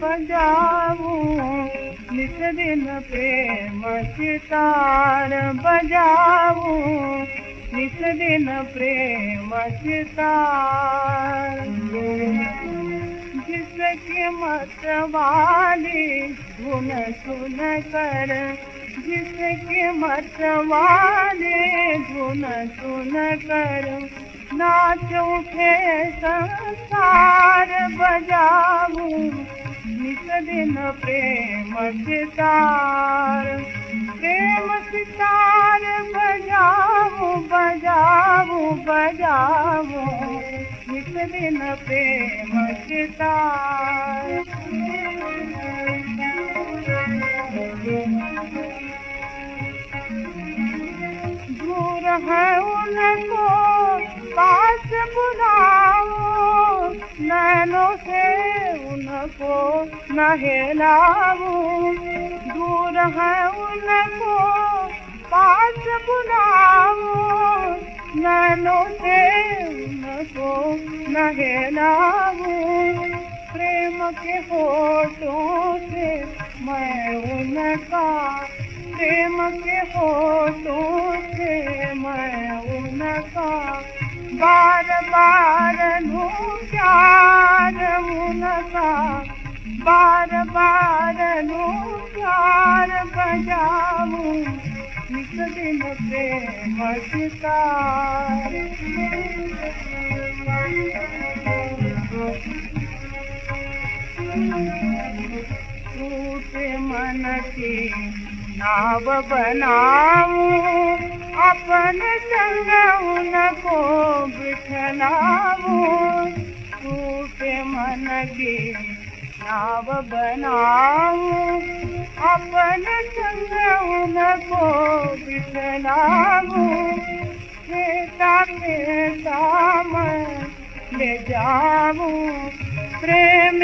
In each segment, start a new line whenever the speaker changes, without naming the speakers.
बजाऊ नित दिन प्रेम सितार बजाऊ नित दिन प्रेम सितार जिसके मत वाली धुन सुन कर जिसके मत वाली धुन सुन कर नाच उठे संसार बजाऊ। दिन प्रेम सितार प्रेम सितार बजाऊ बजाऊ बजाऊ नित दिन प्रेम सितार दूर है उनको, पास बुलाओ, नैनों से उनको नहलाओ। दूर है उनको पास बुलाओ नैनों से उनको नहलाओ प्रेम के होठों से मैं उनका प्रेम के होठों से मैं उनका बार बार लूं प्यार उनका बार बार लूं प्यार बजाऊं नित टूटे मन की नाव बनाऊँ अपने संग उनको बिठलाऊं टूटे मन की नाव खेता खेता मैं ले जाऊं प्रेम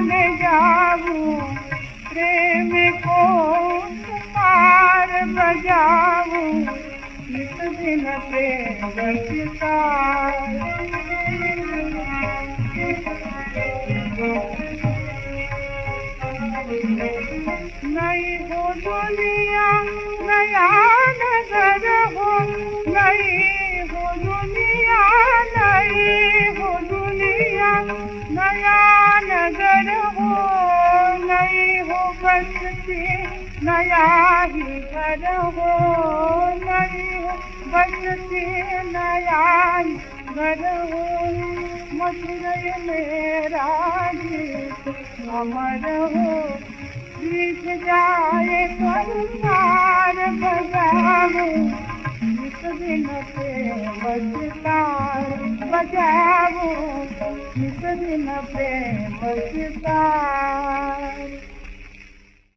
ले जाऊं प्रेम को उस पार बजाऊं प्रेम सितार हो दुनिया नया नगर नई हो नई हो दुनिया नया नगर नई हो बसती नया नई हो बसती नया हो मथुरई मेरा गीत दिन प्रेम सितार बजाओ नित दिन प्रेम सितार